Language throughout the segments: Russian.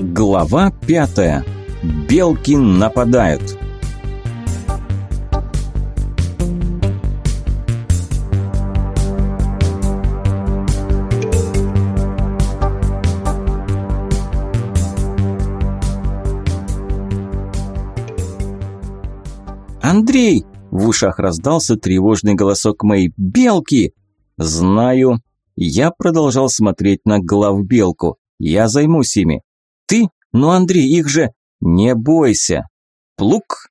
Глава пятая. Белки нападают. «Андрей!» – в ушах раздался тревожный голосок моей «Белки!» «Знаю». Я продолжал смотреть на главбелку. «Я займусь ими». «Ты? Ну, Андрей, их же...» «Не бойся». Плук.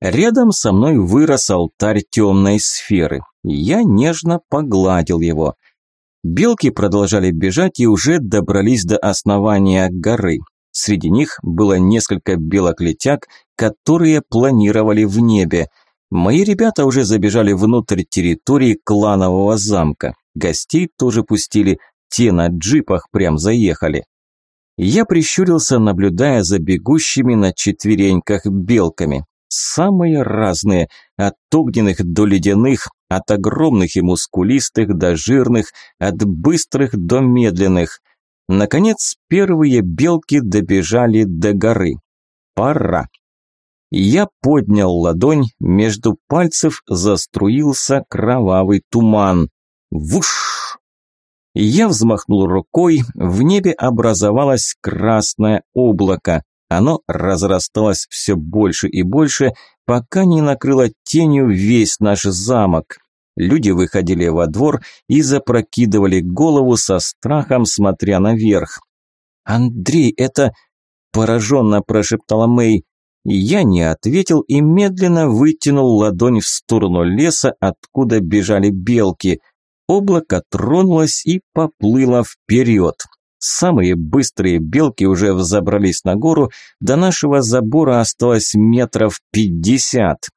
Рядом со мной вырос алтарь темной сферы. Я нежно погладил его. Белки продолжали бежать и уже добрались до основания горы. Среди них было несколько белоклетяг, которые планировали в небе. Мои ребята уже забежали внутрь территории кланового замка. Гостей тоже пустили, те на джипах прям заехали. Я прищурился, наблюдая за бегущими на четвереньках белками. Самые разные, от огненных до ледяных, от огромных и мускулистых до жирных, от быстрых до медленных. Наконец, первые белки добежали до горы. Пора. Я поднял ладонь, между пальцев заструился кровавый туман. Вуш! Я взмахнул рукой, в небе образовалось красное облако. Оно разрасталось все больше и больше, пока не накрыло тенью весь наш замок. Люди выходили во двор и запрокидывали голову со страхом, смотря наверх. «Андрей, это...» – пораженно прошептала Мэй. Я не ответил и медленно вытянул ладонь в сторону леса, откуда бежали белки. Облако тронулось и поплыло вперед. Самые быстрые белки уже взобрались на гору, до нашего забора осталось метров пятьдесят.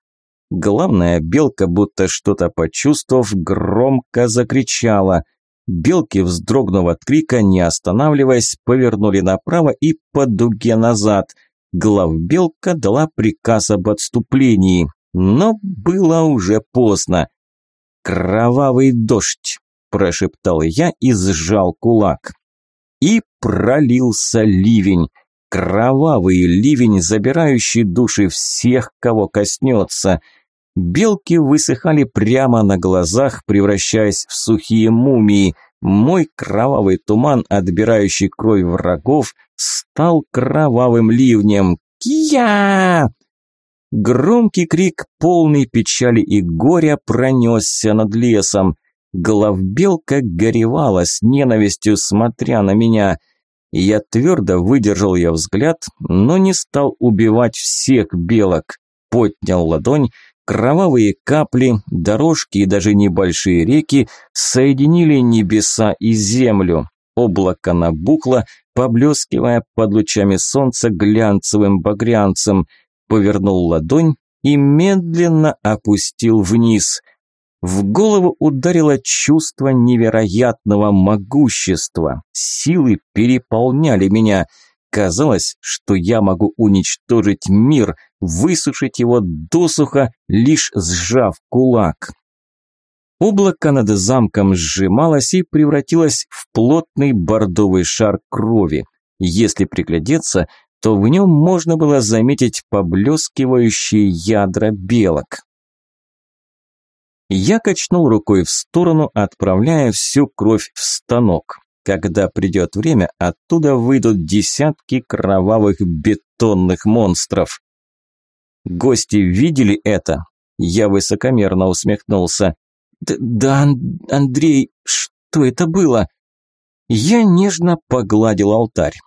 Главная белка, будто что-то почувствовав, громко закричала. Белки, вздрогнув от крика, не останавливаясь, повернули направо и по дуге назад. Главбелка дала приказ об отступлении, но было уже поздно. «Кровавый дождь!» – прошептал я и сжал кулак. И пролился ливень. Кровавый ливень, забирающий души всех, кого коснется – Белки высыхали прямо на глазах, превращаясь в сухие мумии. Мой кровавый туман, отбирающий кровь врагов, стал кровавым ливнем. Кия! Громкий крик, полный печали и горя, пронесся над лесом. Головбелка горевала с ненавистью, смотря на меня. Я твердо выдержал ее взгляд, но не стал убивать всех белок. Поднял ладонь, Кровавые капли, дорожки и даже небольшие реки соединили небеса и землю. Облако набухло, поблескивая под лучами солнца глянцевым багрянцем. Повернул ладонь и медленно опустил вниз. В голову ударило чувство невероятного могущества. Силы переполняли меня – Казалось, что я могу уничтожить мир, высушить его досуха, лишь сжав кулак. Облако над замком сжималось и превратилось в плотный бордовый шар крови. Если приглядеться, то в нем можно было заметить поблескивающие ядра белок. Я качнул рукой в сторону, отправляя всю кровь в станок. Когда придет время, оттуда выйдут десятки кровавых бетонных монстров. Гости видели это? Я высокомерно усмехнулся. Да, Андрей, что это было? Я нежно погладил алтарь.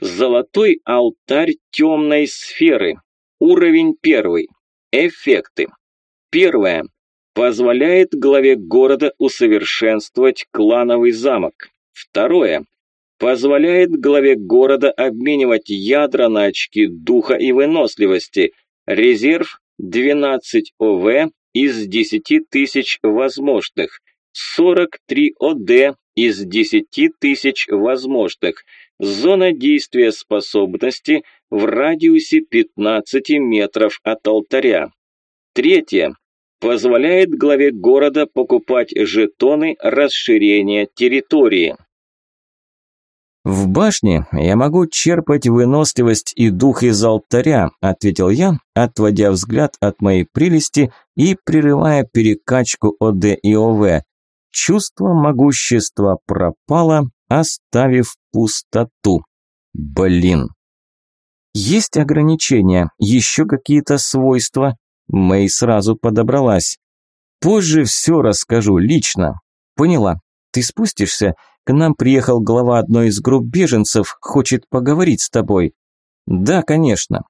Золотой алтарь темной сферы. Уровень первый. Эффекты. Первое позволяет главе города усовершенствовать клановый замок. Второе. Позволяет главе города обменивать ядра на очки духа и выносливости. Резерв 12 ОВ из 10 тысяч возможных. 43 ОД из 10 тысяч возможных. Зона действия способности в радиусе 15 метров от алтаря. Третье позволяет главе города покупать жетоны расширения территории. «В башне я могу черпать выносливость и дух из алтаря», ответил я, отводя взгляд от моей прелести и прерывая перекачку ОД и ОВ. Чувство могущества пропало, оставив пустоту. Блин. Есть ограничения, еще какие-то свойства. Мэй сразу подобралась. Позже все расскажу лично. Поняла. Ты спустишься? К нам приехал глава одной из групп беженцев, хочет поговорить с тобой. Да, конечно.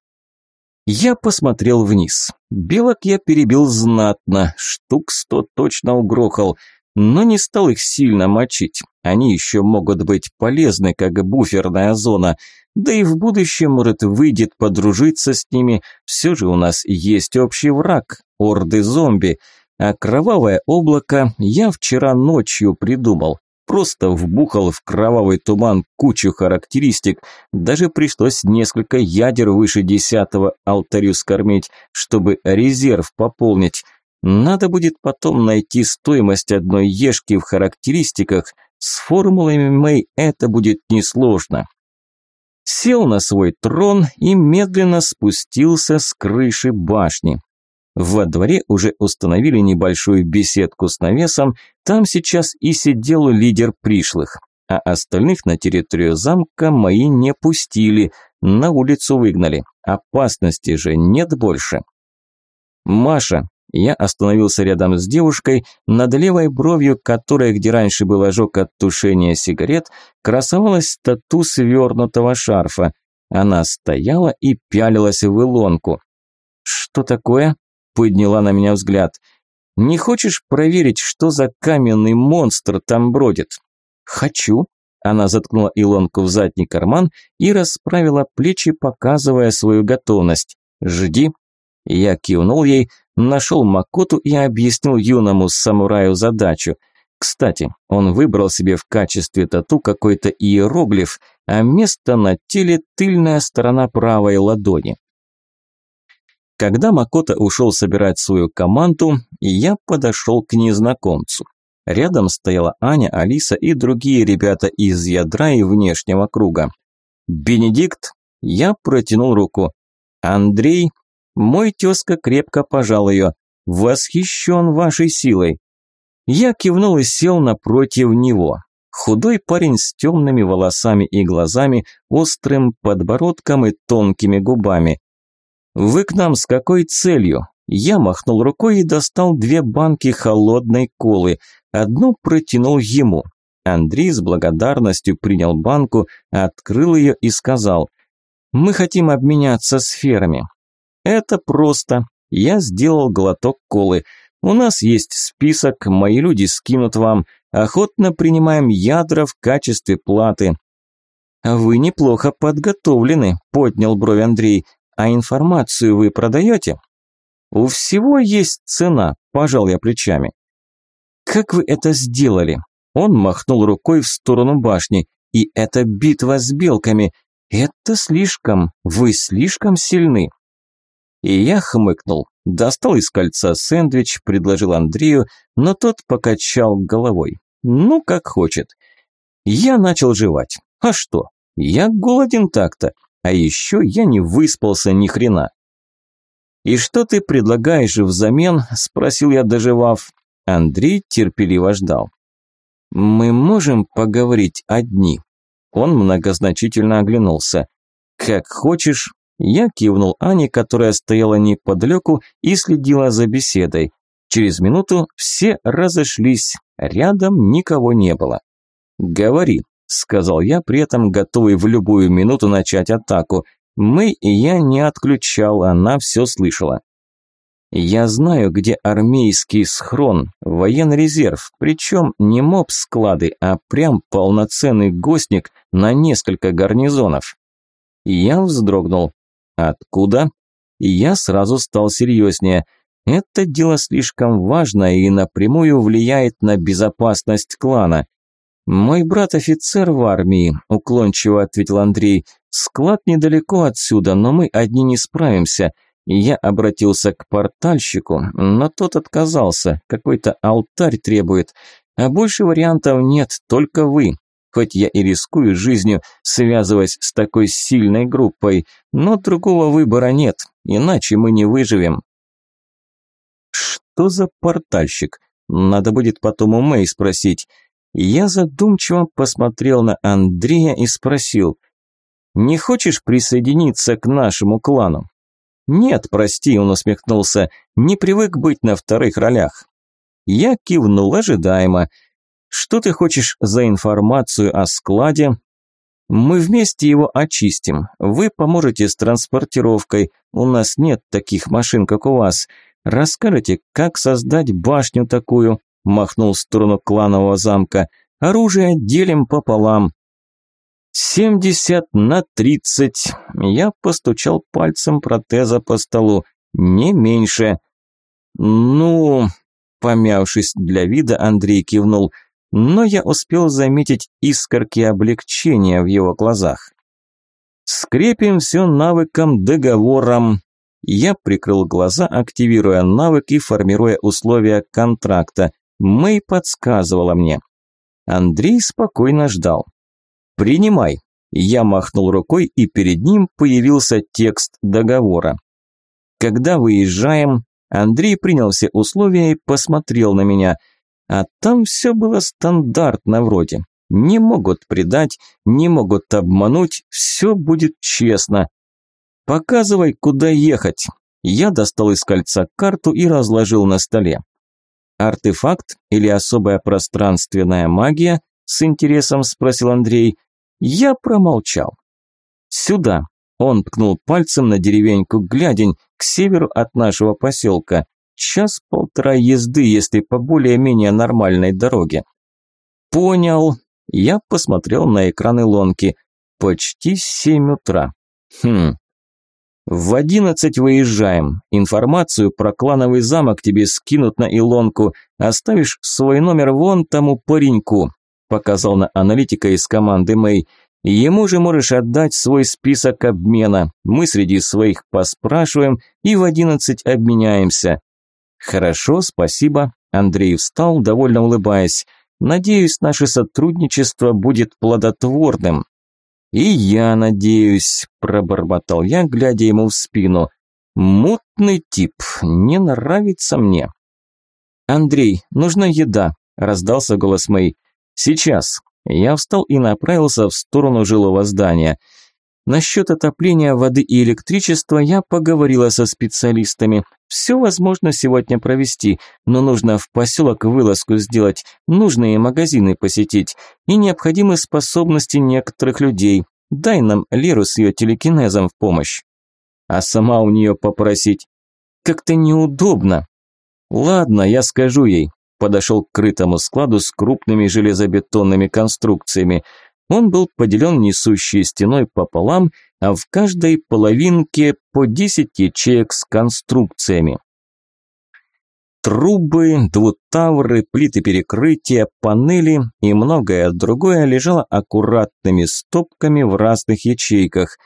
Я посмотрел вниз. Белок я перебил знатно, штук сто точно угрохал, но не стал их сильно мочить. Они еще могут быть полезны, как буферная зона. Да и в будущем, может, выйдет подружиться с ними. Все же у нас есть общий враг – орды зомби. А кровавое облако я вчера ночью придумал. Просто вбухал в кровавый туман кучу характеристик. Даже пришлось несколько ядер выше десятого алтарю скормить, чтобы резерв пополнить. Надо будет потом найти стоимость одной ешки в характеристиках. С формулами Мэй это будет несложно. Сел на свой трон и медленно спустился с крыши башни. Во дворе уже установили небольшую беседку с навесом, там сейчас и сидел лидер пришлых, а остальных на территорию замка мои не пустили, на улицу выгнали, опасности же нет больше. «Маша», я остановился рядом с девушкой, над левой бровью, которая, где раньше был ожог от тушения сигарет, красовалась тату свернутого шарфа. Она стояла и пялилась в илонку. «Что такое?» подняла на меня взгляд. «Не хочешь проверить, что за каменный монстр там бродит?» «Хочу». Она заткнула Илонку в задний карман и расправила плечи, показывая свою готовность. «Жди». Я кивнул ей, нашел Макоту и объяснил юному самураю задачу. Кстати, он выбрал себе в качестве тату какой-то иероглиф, а место на теле – тыльная сторона правой ладони. Когда Макота ушел собирать свою команду, я подошел к незнакомцу. Рядом стояла Аня, Алиса и другие ребята из ядра и внешнего круга. «Бенедикт?» Я протянул руку. «Андрей?» Мой тезка крепко пожал ее. «Восхищен вашей силой». Я кивнул и сел напротив него. Худой парень с темными волосами и глазами, острым подбородком и тонкими губами. «Вы к нам с какой целью?» Я махнул рукой и достал две банки холодной колы. Одну протянул ему. Андрей с благодарностью принял банку, открыл ее и сказал, «Мы хотим обменяться сферами». «Это просто. Я сделал глоток колы. У нас есть список, мои люди скинут вам. Охотно принимаем ядра в качестве платы». «Вы неплохо подготовлены», – поднял бровь Андрей. А информацию вы продаете? У всего есть цена, пожал я плечами. Как вы это сделали? Он махнул рукой в сторону башни. И это битва с белками. Это слишком, вы слишком сильны. И я хмыкнул, достал из кольца сэндвич, предложил Андрею, но тот покачал головой. Ну, как хочет. Я начал жевать. А что? Я голоден так-то. А еще я не выспался ни хрена. «И что ты предлагаешь взамен?» – спросил я, доживав. Андрей терпеливо ждал. «Мы можем поговорить одни?» Он многозначительно оглянулся. «Как хочешь». Я кивнул Ане, которая стояла неподалеку и следила за беседой. Через минуту все разошлись, рядом никого не было. «Говори», сказал я, при этом готовый в любую минуту начать атаку. Мы и я не отключал, она все слышала. Я знаю, где армейский схрон, военный резерв, причем не моб-склады, а прям полноценный гостник на несколько гарнизонов. Я вздрогнул. Откуда? И я сразу стал серьезнее. Это дело слишком важно и напрямую влияет на безопасность клана. «Мой брат офицер в армии», – уклончиво ответил Андрей. «Склад недалеко отсюда, но мы одни не справимся». Я обратился к портальщику, но тот отказался, какой-то алтарь требует. А больше вариантов нет, только вы. Хоть я и рискую жизнью, связываясь с такой сильной группой, но другого выбора нет, иначе мы не выживем. Что за портальщик? Надо будет потом у Мэй спросить. Я задумчиво посмотрел на Андрея и спросил, «Не хочешь присоединиться к нашему клану?» «Нет, прости», – он усмехнулся, – «не привык быть на вторых ролях». Я кивнул ожидаемо. «Что ты хочешь за информацию о складе?» «Мы вместе его очистим. Вы поможете с транспортировкой. У нас нет таких машин, как у вас. Расскажете, как создать башню такую?» Махнул в сторону кланового замка. «Оружие делим пополам. «Семьдесят на тридцать!» Я постучал пальцем протеза по столу. «Не меньше!» «Ну...» Помявшись для вида, Андрей кивнул. Но я успел заметить искорки облегчения в его глазах. «Скрепим все навыком договором!» Я прикрыл глаза, активируя навык и формируя условия контракта. Мэй подсказывала мне. Андрей спокойно ждал. «Принимай». Я махнул рукой, и перед ним появился текст договора. Когда выезжаем, Андрей принял все условия и посмотрел на меня. А там все было стандартно вроде. Не могут предать, не могут обмануть, все будет честно. Показывай, куда ехать. Я достал из кольца карту и разложил на столе. Артефакт или особая пространственная магия? С интересом спросил Андрей. Я промолчал. «Сюда!» – он ткнул пальцем на деревеньку Глядень, к северу от нашего поселка. Час-полтора езды, если по более-менее нормальной дороге. «Понял!» – я посмотрел на экраны лонки. «Почти семь утра. Хм, в одиннадцать выезжаем. Информацию про клановый замок тебе скинут на Илонку. Оставишь свой номер вон тому пареньку показал на аналитика из команды Мэй. Ему же можешь отдать свой список обмена. Мы среди своих поспрашиваем и в одиннадцать обменяемся. Хорошо, спасибо. Андрей встал, довольно улыбаясь. Надеюсь, наше сотрудничество будет плодотворным. И я надеюсь, пробормотал я, глядя ему в спину. Мутный тип, не нравится мне. Андрей, нужна еда, раздался голос Мэй. Сейчас. Я встал и направился в сторону жилого здания. Насчет отопления воды и электричества я поговорила со специалистами. Все возможно сегодня провести, но нужно в поселок вылазку сделать, нужные магазины посетить и необходимы способности некоторых людей. Дай нам Леру с ее телекинезом в помощь. А сама у нее попросить. Как-то неудобно. Ладно, я скажу ей подошел к крытому складу с крупными железобетонными конструкциями. Он был поделен несущей стеной пополам, а в каждой половинке по 10 ячеек с конструкциями. Трубы, двутавры, плиты перекрытия, панели и многое другое лежало аккуратными стопками в разных ячейках.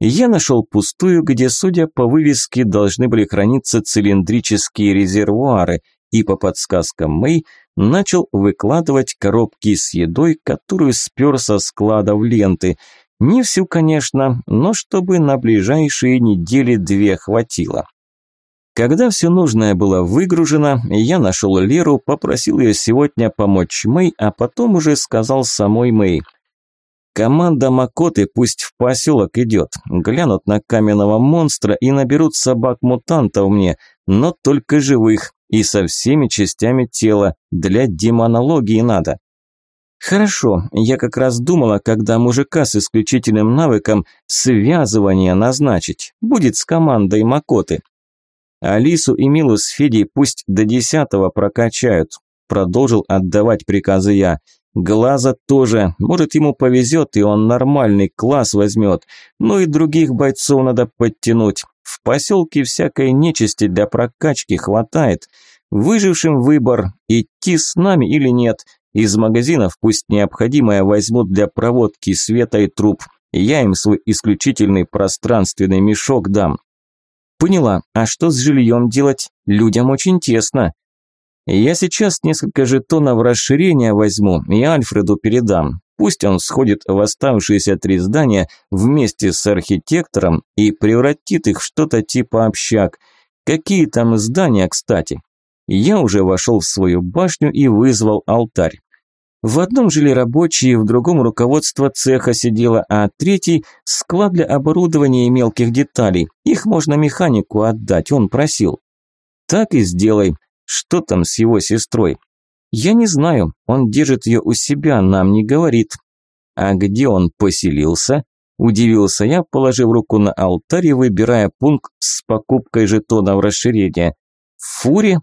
Я нашел пустую, где, судя по вывеске, должны были храниться цилиндрические резервуары – и по подсказкам Мэй начал выкладывать коробки с едой, которую спер со склада в ленты. Не всю, конечно, но чтобы на ближайшие недели две хватило. Когда все нужное было выгружено, я нашел Леру, попросил ее сегодня помочь Мэй, а потом уже сказал самой Мэй. Команда Макоты пусть в поселок идет, глянут на каменного монстра и наберут собак-мутантов мне, но только живых, и со всеми частями тела, для демонологии надо. Хорошо, я как раз думала, когда мужика с исключительным навыком связывания назначить, будет с командой Макоты. Алису и Милу с Федей пусть до десятого прокачают, продолжил отдавать приказы я. Глаза тоже, может ему повезет и он нормальный класс возьмет, ну и других бойцов надо подтянуть, в поселке всякой нечисти для прокачки хватает. Выжившим выбор, идти с нами или нет. Из магазинов пусть необходимое возьмут для проводки света и труб. Я им свой исключительный пространственный мешок дам. Поняла, а что с жильем делать? Людям очень тесно. Я сейчас несколько жетонов расширения возьму и Альфреду передам. Пусть он сходит в оставшиеся три здания вместе с архитектором и превратит их в что-то типа общак. Какие там здания, кстати? Я уже вошел в свою башню и вызвал алтарь. В одном жили рабочие, в другом руководство цеха сидело, а третий – склад для оборудования и мелких деталей. Их можно механику отдать, он просил. Так и сделай. Что там с его сестрой? Я не знаю, он держит ее у себя, нам не говорит. А где он поселился? Удивился я, положив руку на алтарь и выбирая пункт с покупкой жетонов расширения. В фуре?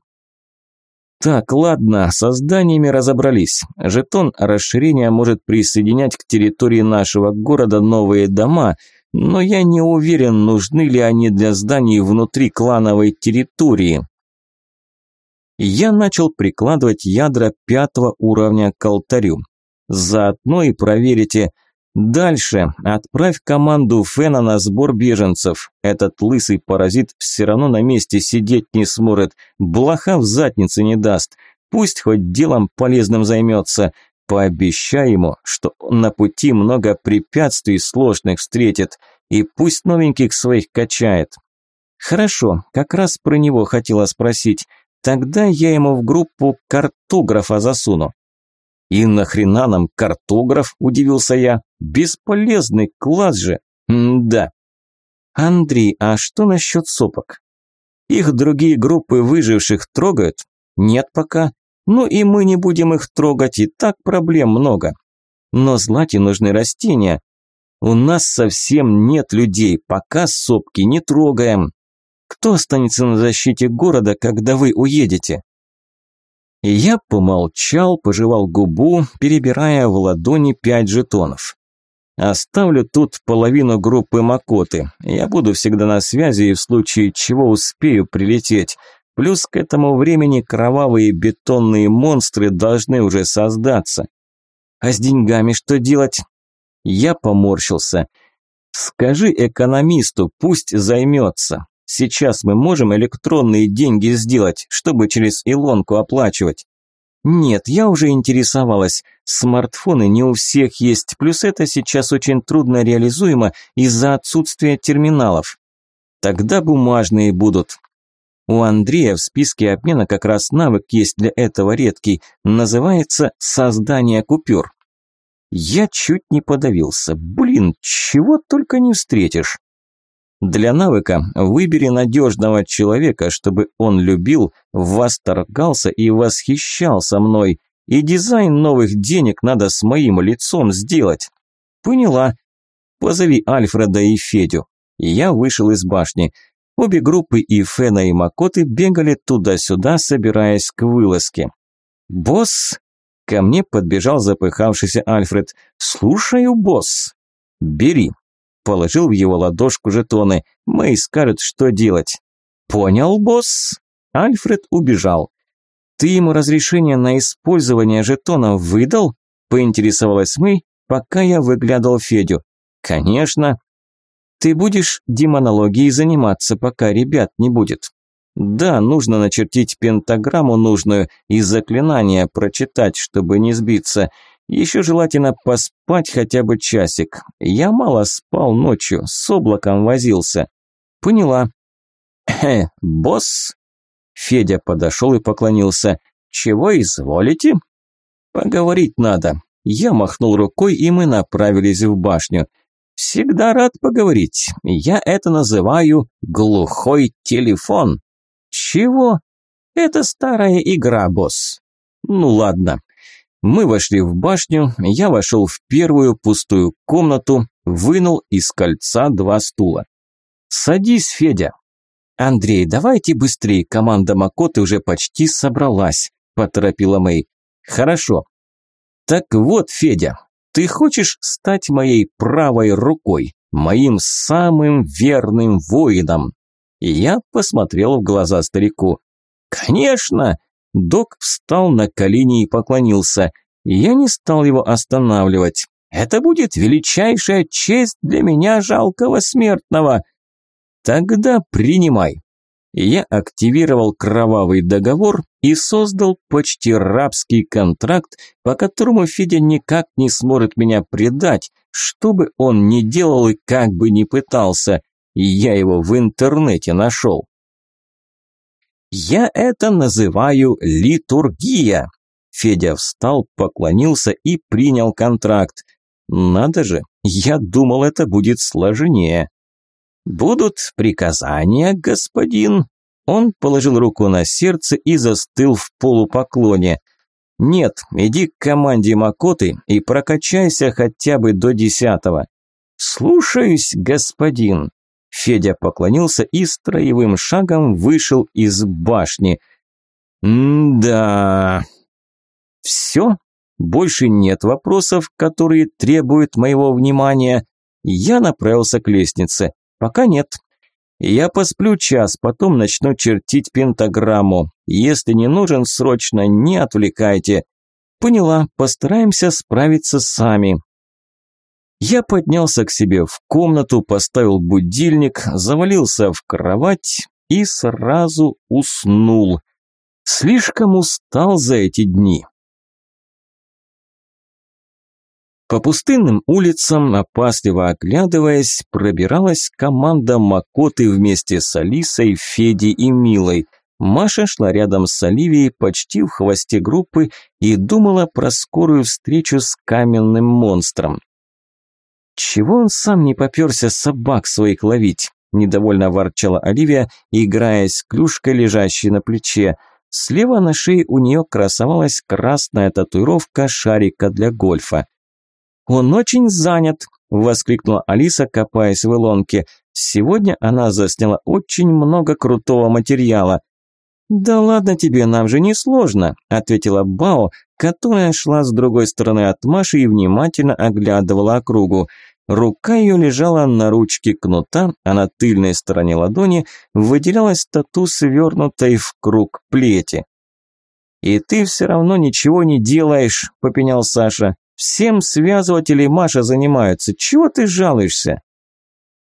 Так, ладно, со зданиями разобрались. Жетон расширения может присоединять к территории нашего города новые дома, но я не уверен, нужны ли они для зданий внутри клановой территории. Я начал прикладывать ядра пятого уровня к алтарю. Заодно и проверите. Дальше отправь команду Фена на сбор беженцев. Этот лысый паразит все равно на месте сидеть не сможет, блоха в заднице не даст. Пусть хоть делом полезным займется. Пообещай ему, что на пути много препятствий сложных встретит, и пусть новеньких своих качает. Хорошо, как раз про него хотела спросить. Тогда я ему в группу картографа засуну. «И нахрена нам картограф?» – удивился я. «Бесполезный класс же!» «Да». «Андрей, а что насчет сопок?» «Их другие группы выживших трогают?» «Нет пока. Ну и мы не будем их трогать, и так проблем много. Но Злате нужны растения. У нас совсем нет людей, пока сопки не трогаем. Кто останется на защите города, когда вы уедете?» Я помолчал, пожевал губу, перебирая в ладони пять жетонов. Оставлю тут половину группы Макоты. Я буду всегда на связи и в случае чего успею прилететь. Плюс к этому времени кровавые бетонные монстры должны уже создаться. А с деньгами что делать? Я поморщился. Скажи экономисту, пусть займется. Сейчас мы можем электронные деньги сделать, чтобы через Илонку оплачивать. Нет, я уже интересовалась. Смартфоны не у всех есть, плюс это сейчас очень трудно реализуемо из-за отсутствия терминалов. Тогда бумажные будут. У Андрея в списке обмена как раз навык есть для этого редкий, называется «создание купюр». Я чуть не подавился. Блин, чего только не встретишь. Для навыка выбери надежного человека, чтобы он любил, восторгался и восхищался мной. И дизайн новых денег надо с моим лицом сделать. Поняла. Позови Альфреда и Федю. я вышел из башни. Обе группы и Фена, и Макоты бегали туда-сюда, собираясь к вылазке. «Босс!» Ко мне подбежал запыхавшийся Альфред. «Слушаю, босс!» «Бери!» Положил в его ладошку жетоны. Мэй скажет, что делать. Понял, босс? Альфред убежал. Ты ему разрешение на использование жетонов выдал? Поинтересовалась Мэй, пока я выглядывал Федю. Конечно. Ты будешь демонологией заниматься, пока ребят не будет. Да, нужно начертить пентаграмму нужную и заклинание прочитать, чтобы не сбиться. Еще желательно поспать хотя бы часик. Я мало спал ночью, с облаком возился. Поняла. Хе, босс? Федя подошел и поклонился. Чего изволите? Поговорить надо. Я махнул рукой, и мы направились в башню. Всегда рад поговорить. Я это называю глухой телефон. Чего? Это старая игра, босс. Ну ладно. Мы вошли в башню, я вошел в первую пустую комнату, вынул из кольца два стула. «Садись, Федя». «Андрей, давайте быстрее, команда Макоты уже почти собралась», – поторопила Мэй. «Хорошо. Так вот, Федя, ты хочешь стать моей правой рукой, моим самым верным воином?» я посмотрел в глаза старику. «Конечно!» Док встал на колени и поклонился. Я не стал его останавливать. Это будет величайшая честь для меня, жалкого смертного. Тогда принимай. Я активировал кровавый договор и создал почти рабский контракт, по которому Федя никак не сможет меня предать, что бы он ни делал и как бы ни пытался. Я его в интернете нашел. Я это называю литургия. Федя встал, поклонился и принял контракт. Надо же, я думал, это будет сложнее. Будут приказания, господин. Он положил руку на сердце и застыл в полупоклоне. Нет, иди к команде Макоты и прокачайся хотя бы до десятого. Слушаюсь, господин. Федя поклонился и строевым шагом вышел из башни. М-да. Все? Больше нет вопросов, которые требуют моего внимания. Я направился к лестнице. Пока нет. Я посплю час, потом начну чертить пентаграмму. Если не нужен срочно, не отвлекайте. Поняла, постараемся справиться сами. Я поднялся к себе в комнату, поставил будильник, завалился в кровать и сразу уснул. Слишком устал за эти дни. По пустынным улицам, опасливо оглядываясь, пробиралась команда Макоты вместе с Алисой, Федей и Милой. Маша шла рядом с Оливией почти в хвосте группы и думала про скорую встречу с каменным монстром. Чего он сам не попёрся собак своих ловить? Недовольно ворчала Оливия, играя с клюшкой, лежащей на плече. Слева на шее у нее красовалась красная татуировка шарика для гольфа. «Он очень занят», – воскликнула Алиса, копаясь в илонке. «Сегодня она засняла очень много крутого материала». «Да ладно тебе, нам же не сложно», – ответила Бао, которая шла с другой стороны от Маши и внимательно оглядывала округу. Рука ее лежала на ручке кнута, а на тыльной стороне ладони выделялась тату, свернутой в круг плети. «И ты все равно ничего не делаешь», – попенял Саша. «Всем связыватели Маша занимаются. Чего ты жалуешься?»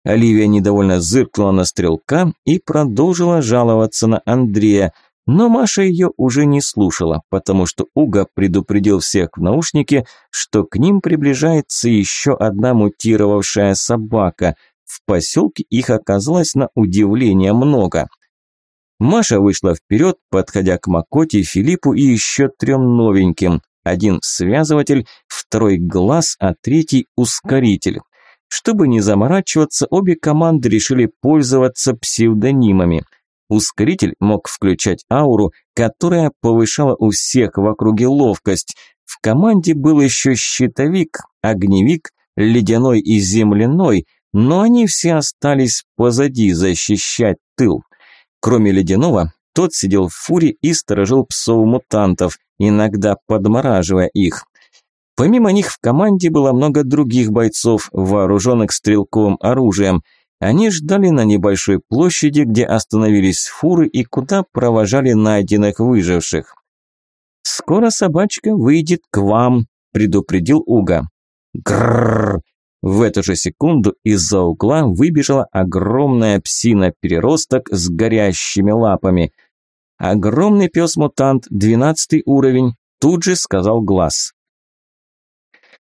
Оливия недовольно зыркнула на стрелка и продолжила жаловаться на Андрея – но Маша ее уже не слушала, потому что Уга предупредил всех в наушнике, что к ним приближается еще одна мутировавшая собака. В поселке их оказалось на удивление много. Маша вышла вперед, подходя к Макоте, Филиппу и еще трем новеньким. Один связыватель, второй глаз, а третий ускоритель. Чтобы не заморачиваться, обе команды решили пользоваться псевдонимами – Ускоритель мог включать ауру, которая повышала у всех в округе ловкость. В команде был еще щитовик, огневик, ледяной и земляной, но они все остались позади защищать тыл. Кроме ледяного, тот сидел в фуре и сторожил псов-мутантов, иногда подмораживая их. Помимо них в команде было много других бойцов, вооруженных стрелковым оружием – они ждали на небольшой площади, где остановились фуры и куда провожали найденных выживших. «Скоро собачка выйдет к вам», – предупредил Уга. Грррр! В эту же секунду из-за угла выбежала огромная псина-переросток с горящими лапами. «Огромный пес-мутант, двенадцатый уровень», – тут же сказал глаз.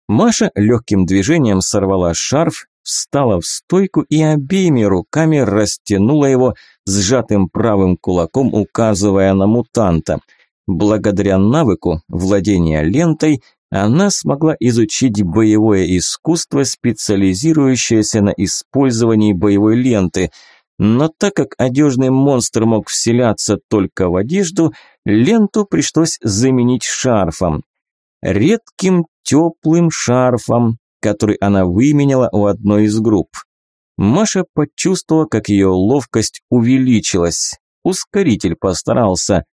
Маша легким движением сорвала шарф встала в стойку и обеими руками растянула его, сжатым правым кулаком указывая на мутанта. Благодаря навыку владения лентой она смогла изучить боевое искусство, специализирующееся на использовании боевой ленты. Но так как одежный монстр мог вселяться только в одежду, ленту пришлось заменить шарфом. Редким теплым шарфом, который она выменяла у одной из групп. Маша почувствовала, как ее ловкость увеличилась. Ускоритель постарался.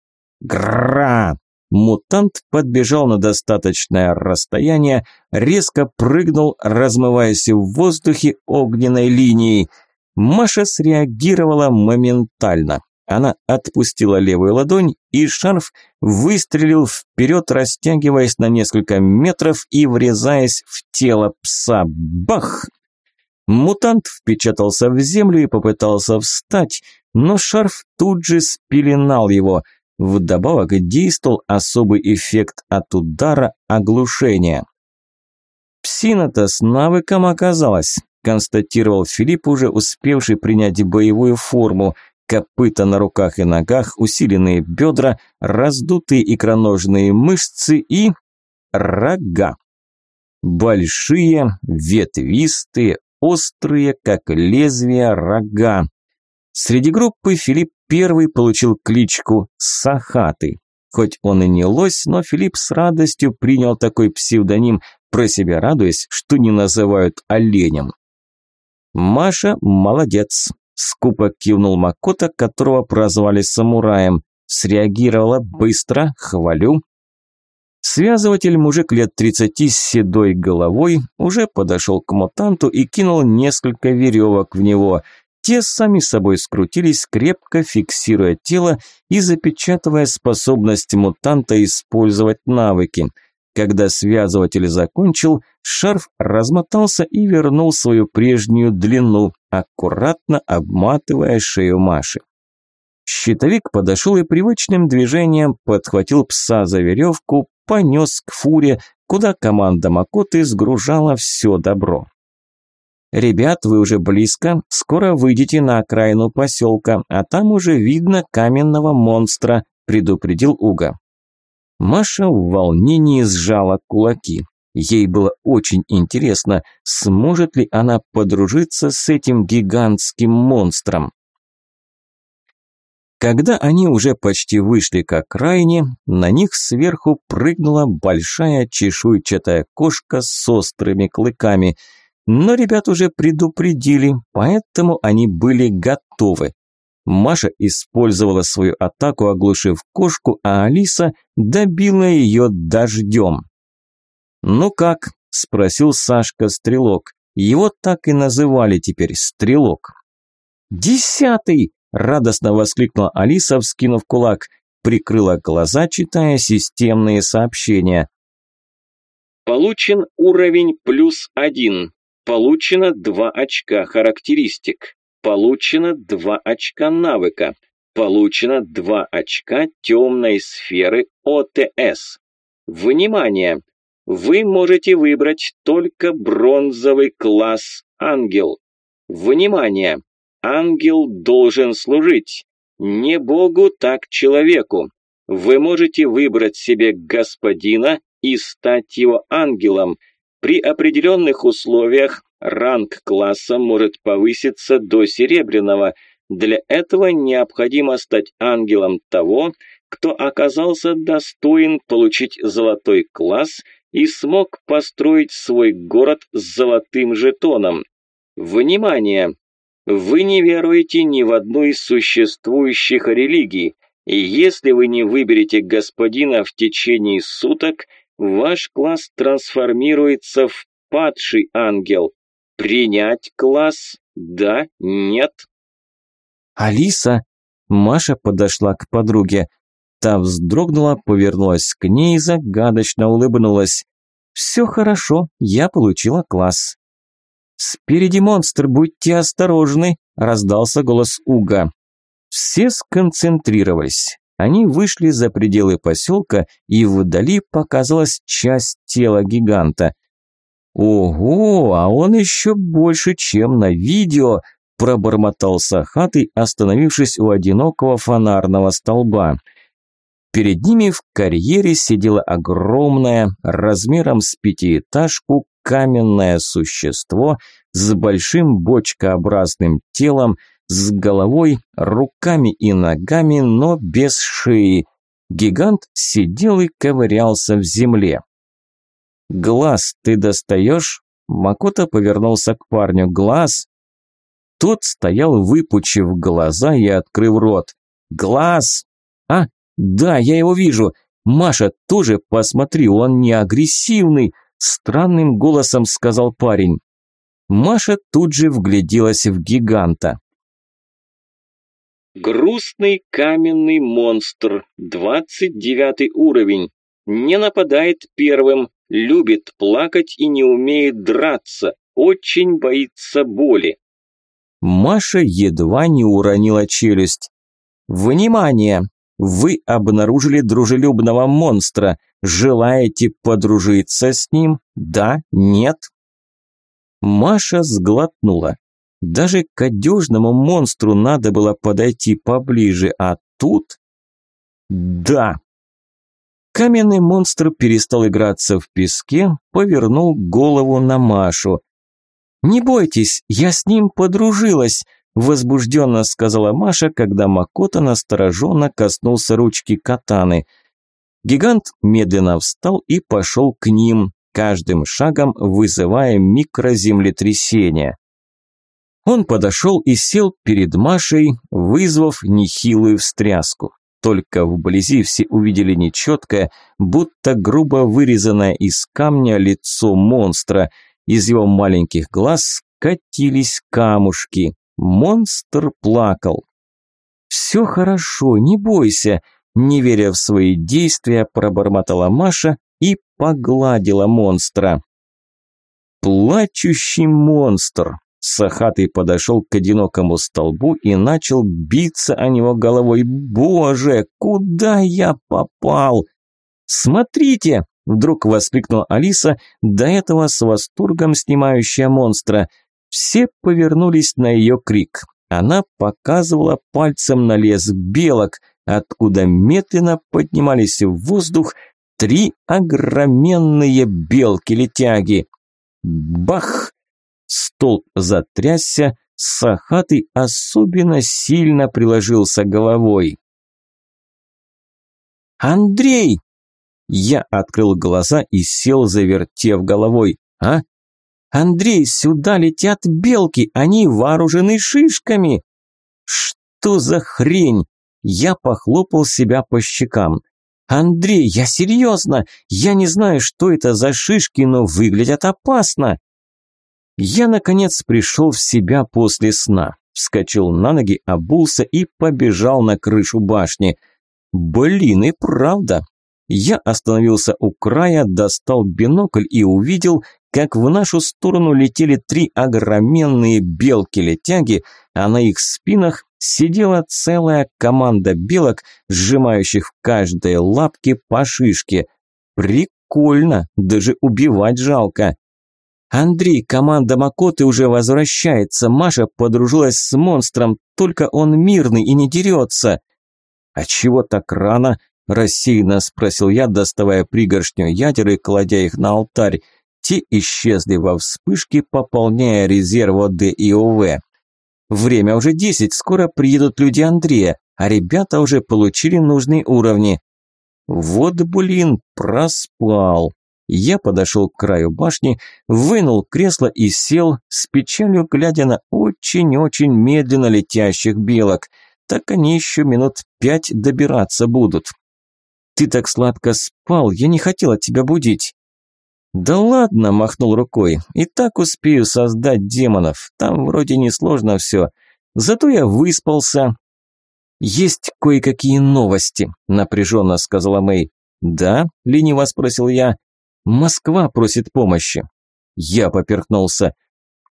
Гра! Мутант подбежал на достаточное расстояние, резко прыгнул, размываясь в воздухе огненной линией. Маша среагировала моментально. Она отпустила левую ладонь, и шарф выстрелил вперед, растягиваясь на несколько метров и врезаясь в тело пса. Бах! Мутант впечатался в землю и попытался встать, но шарф тут же спеленал его. Вдобавок действовал особый эффект от удара оглушения. Псина-то с навыком оказалась, констатировал Филипп, уже успевший принять боевую форму. Копыта на руках и ногах, усиленные бедра, раздутые икроножные мышцы и... рога. Большие, ветвистые, острые, как лезвия рога. Среди группы Филипп первый получил кличку Сахаты. Хоть он и не лось, но Филипп с радостью принял такой псевдоним, про себя радуясь, что не называют оленем. «Маша молодец», – скупо кивнул Макота, которого прозвали самураем. Среагировала быстро, хвалю. Связыватель, мужик лет тридцати с седой головой, уже подошел к мутанту и кинул несколько веревок в него. Те сами собой скрутились, крепко фиксируя тело и запечатывая способность мутанта использовать навыки. Когда связыватель закончил, шарф размотался и вернул свою прежнюю длину, аккуратно обматывая шею Маши. Щитовик подошел и привычным движением подхватил пса за веревку, понес к фуре, куда команда Макоты сгружала все добро. «Ребят, вы уже близко, скоро выйдете на окраину поселка, а там уже видно каменного монстра», – предупредил Уга. Маша в волнении сжала кулаки. Ей было очень интересно, сможет ли она подружиться с этим гигантским монстром. Когда они уже почти вышли к окраине, на них сверху прыгнула большая чешуйчатая кошка с острыми клыками – но ребят уже предупредили, поэтому они были готовы. Маша использовала свою атаку, оглушив кошку, а Алиса добила ее дождем. «Ну как?» – спросил Сашка Стрелок. Его так и называли теперь Стрелок. «Десятый!» – радостно воскликнула Алиса, вскинув кулак. Прикрыла глаза, читая системные сообщения. Получен уровень плюс один. Получено 2 очка характеристик. Получено 2 очка навыка. Получено 2 очка темной сферы ОТС. Внимание! Вы можете выбрать только бронзовый класс ангел. Внимание! Ангел должен служить. Не Богу, так человеку. Вы можете выбрать себе господина и стать его ангелом – при определенных условиях ранг класса может повыситься до серебряного. Для этого необходимо стать ангелом того, кто оказался достоин получить золотой класс и смог построить свой город с золотым жетоном. Внимание! Вы не веруете ни в одну из существующих религий, и если вы не выберете господина в течение суток – Ваш класс трансформируется в падший ангел. Принять класс? Да? Нет? Алиса? Маша подошла к подруге. Та вздрогнула, повернулась к ней и загадочно улыбнулась. «Все хорошо, я получила класс». «Спереди монстр, будьте осторожны», – раздался голос Уга. Все сконцентрировались. Они вышли за пределы поселка, и вдали показалась часть тела гиганта. «Ого, а он еще больше, чем на видео!» – пробормотал Сахатый, остановившись у одинокого фонарного столба. Перед ними в карьере сидело огромное, размером с пятиэтажку, каменное существо с большим бочкообразным телом, с головой, руками и ногами, но без шеи. Гигант сидел и ковырялся в земле. «Глаз ты достаешь?» Макота повернулся к парню. «Глаз?» Тот стоял, выпучив глаза и открыв рот. «Глаз!» «А, да, я его вижу. Маша, тоже посмотри, он не агрессивный!» Странным голосом сказал парень. Маша тут же вгляделась в гиганта. Грустный каменный монстр, 29 уровень. Не нападает первым, любит плакать и не умеет драться, очень боится боли. Маша едва не уронила челюсть. «Внимание! Вы обнаружили дружелюбного монстра. Желаете подружиться с ним? Да? Нет?» Маша сглотнула. Даже к одежному монстру надо было подойти поближе, а тут... Да. Каменный монстр перестал играться в песке, повернул голову на Машу. «Не бойтесь, я с ним подружилась», – возбужденно сказала Маша, когда Макота настороженно коснулся ручки катаны. Гигант медленно встал и пошел к ним, каждым шагом вызывая микроземлетрясение. Он подошел и сел перед Машей, вызвав нехилую встряску. Только вблизи все увидели нечеткое, будто грубо вырезанное из камня лицо монстра. Из его маленьких глаз катились камушки. Монстр плакал. «Все хорошо, не бойся», – не веря в свои действия, пробормотала Маша и погладила монстра. Плачущий монстр. Сахатый подошел к одинокому столбу и начал биться о него головой. «Боже, куда я попал?» «Смотрите!» – вдруг воскликнула Алиса, до этого с восторгом снимающая монстра. Все повернулись на ее крик. Она показывала пальцем на лес белок, откуда медленно поднимались в воздух три огроменные белки-летяги. Бах! Столб затрясся, Сахатый особенно сильно приложился головой. «Андрей!» Я открыл глаза и сел, завертев головой. «А? Андрей, сюда летят белки, они вооружены шишками!» «Что за хрень?» Я похлопал себя по щекам. «Андрей, я серьезно! Я не знаю, что это за шишки, но выглядят опасно!» Я, наконец, пришел в себя после сна. Вскочил на ноги, обулся и побежал на крышу башни. Блин, и правда. Я остановился у края, достал бинокль и увидел, как в нашу сторону летели три огроменные белки-летяги, а на их спинах сидела целая команда белок, сжимающих в каждой лапке по шишке. Прикольно, даже убивать жалко. «Андрей, команда Макоты уже возвращается. Маша подружилась с монстром, только он мирный и не дерется». «А чего так рано?» – рассеянно спросил я, доставая пригоршню ядер и кладя их на алтарь. Те исчезли во вспышке, пополняя резерв ОД и ОВ. «Время уже десять, скоро приедут люди Андрея, а ребята уже получили нужные уровни». «Вот блин, проспал». Я подошел к краю башни, вынул кресло и сел, с печалью глядя на очень-очень медленно летящих белок. Так они еще минут пять добираться будут. «Ты так сладко спал, я не хотела тебя будить». «Да ладно», – махнул рукой, – «и так успею создать демонов, там вроде несложно все. Зато я выспался». «Есть кое-какие новости», – напряженно сказала Мэй. «Да?» – лениво спросил я. Москва просит помощи. Я поперхнулся.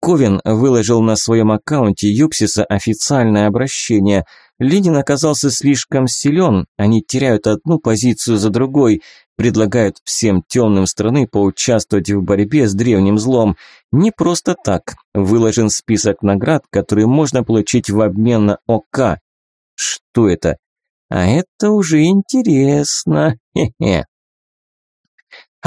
Ковин выложил на своем аккаунте Юпсиса официальное обращение. Ленин оказался слишком силен, они теряют одну позицию за другой, предлагают всем темным страны поучаствовать в борьбе с древним злом. Не просто так, выложен список наград, которые можно получить в обмен на ОК. Что это? А это уже интересно. Хе-хе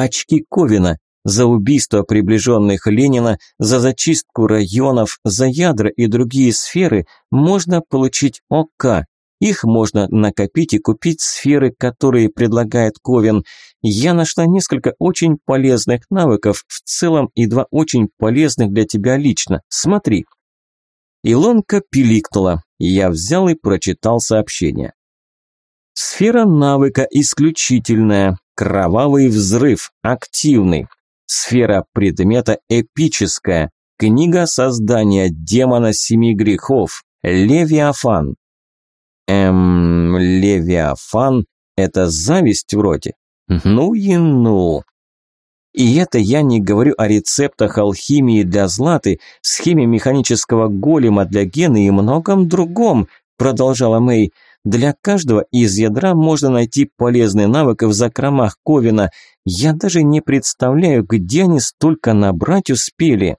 очки Ковина, за убийство приближенных Ленина, за зачистку районов, за ядра и другие сферы можно получить ОК. Их можно накопить и купить сферы, которые предлагает Ковен. Я нашла несколько очень полезных навыков, в целом и два очень полезных для тебя лично. Смотри. Илонка пиликнула. Я взял и прочитал сообщение. Сфера навыка исключительная. Кровавый взрыв, активный. Сфера предмета эпическая. Книга создания демона семи грехов. Левиафан. Эм, Левиафан – это зависть вроде. Ну и ну. И это я не говорю о рецептах алхимии для златы, схеме механического голема для гены и многом другом, продолжала Мэй. Для каждого из ядра можно найти полезный навык в закромах Ковина. Я даже не представляю, где они столько набрать успели.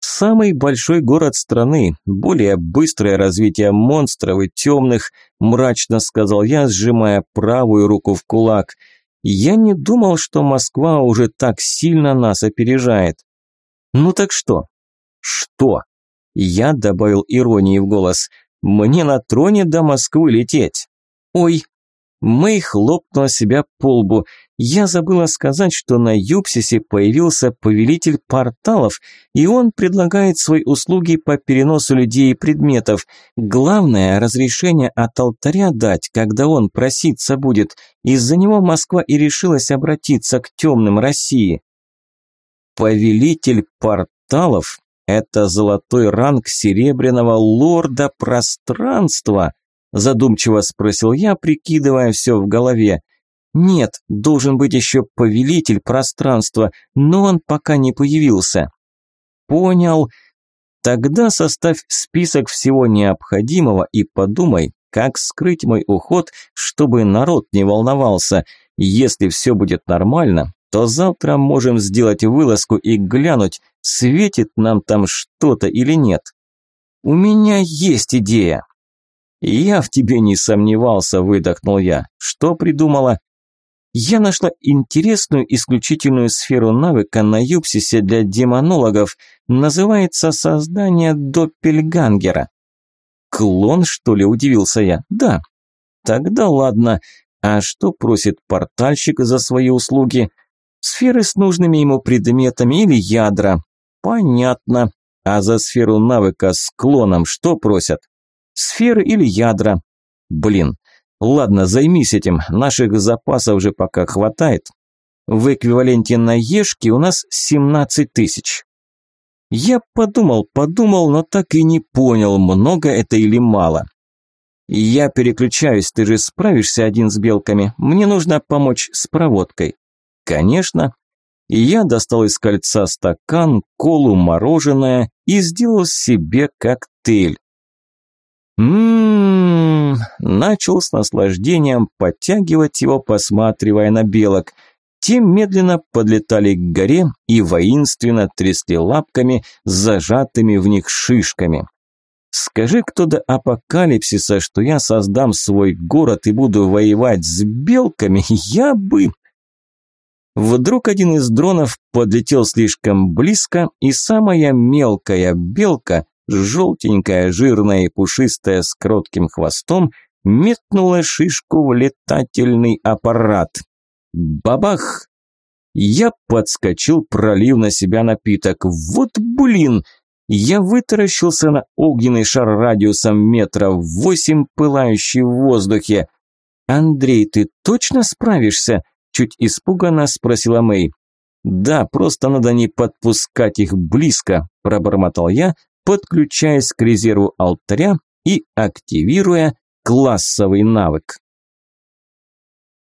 Самый большой город страны, более быстрое развитие монстров и темных, мрачно сказал я, сжимая правую руку в кулак – я не думал, что Москва уже так сильно нас опережает. Ну так что? Что? Я добавил иронии в голос. Мне на троне до Москвы лететь. Ой, Мэй хлопнула себя по лбу. Я забыла сказать, что на Юпсисе появился повелитель порталов, и он предлагает свои услуги по переносу людей и предметов. Главное – разрешение от алтаря дать, когда он проситься будет. Из-за него Москва и решилась обратиться к темным России. Повелитель порталов – это золотой ранг серебряного лорда пространства – Задумчиво спросил я, прикидывая все в голове. Нет, должен быть еще повелитель пространства, но он пока не появился. Понял. Тогда составь список всего необходимого и подумай, как скрыть мой уход, чтобы народ не волновался. Если все будет нормально, то завтра можем сделать вылазку и глянуть, светит нам там что-то или нет. У меня есть идея. «Я в тебе не сомневался», – выдохнул я. «Что придумала?» Я нашла интересную исключительную сферу навыка на Юпсисе для демонологов. Называется создание Доппельгангера. Клон, что ли, удивился я. Да. Тогда ладно. А что просит портальщик за свои услуги? Сферы с нужными ему предметами или ядра? Понятно. А за сферу навыка с клоном что просят? Сферы или ядра. Блин, ладно, займись этим, наших запасов же пока хватает. В эквиваленте на ешки у нас 17 тысяч. Я подумал, подумал, но так и не понял, много это или мало. Я переключаюсь, ты же справишься один с белками. Мне нужно помочь с проводкой. Конечно. Я достал из кольца стакан, колу, мороженое и сделал себе коктейль. Ммм, начал с наслаждением подтягивать его, посматривая на белок. Те медленно подлетали к горе и воинственно трясли лапками зажатыми в них шишками. Скажи кто до апокалипсиса, что я создам свой город и буду воевать с белками, я бы... Вдруг один из дронов подлетел слишком близко, и самая мелкая белка желтенькая, жирная и пушистая с кротким хвостом, метнула шишку в летательный аппарат. Бабах! Я подскочил, пролив на себя напиток. Вот блин! Я вытаращился на огненный шар радиусом метров восемь, пылающий в воздухе. «Андрей, ты точно справишься?» – чуть испуганно спросила Мэй. «Да, просто надо не подпускать их близко», – пробормотал я, подключаясь к резерву алтаря и активируя классовый навык.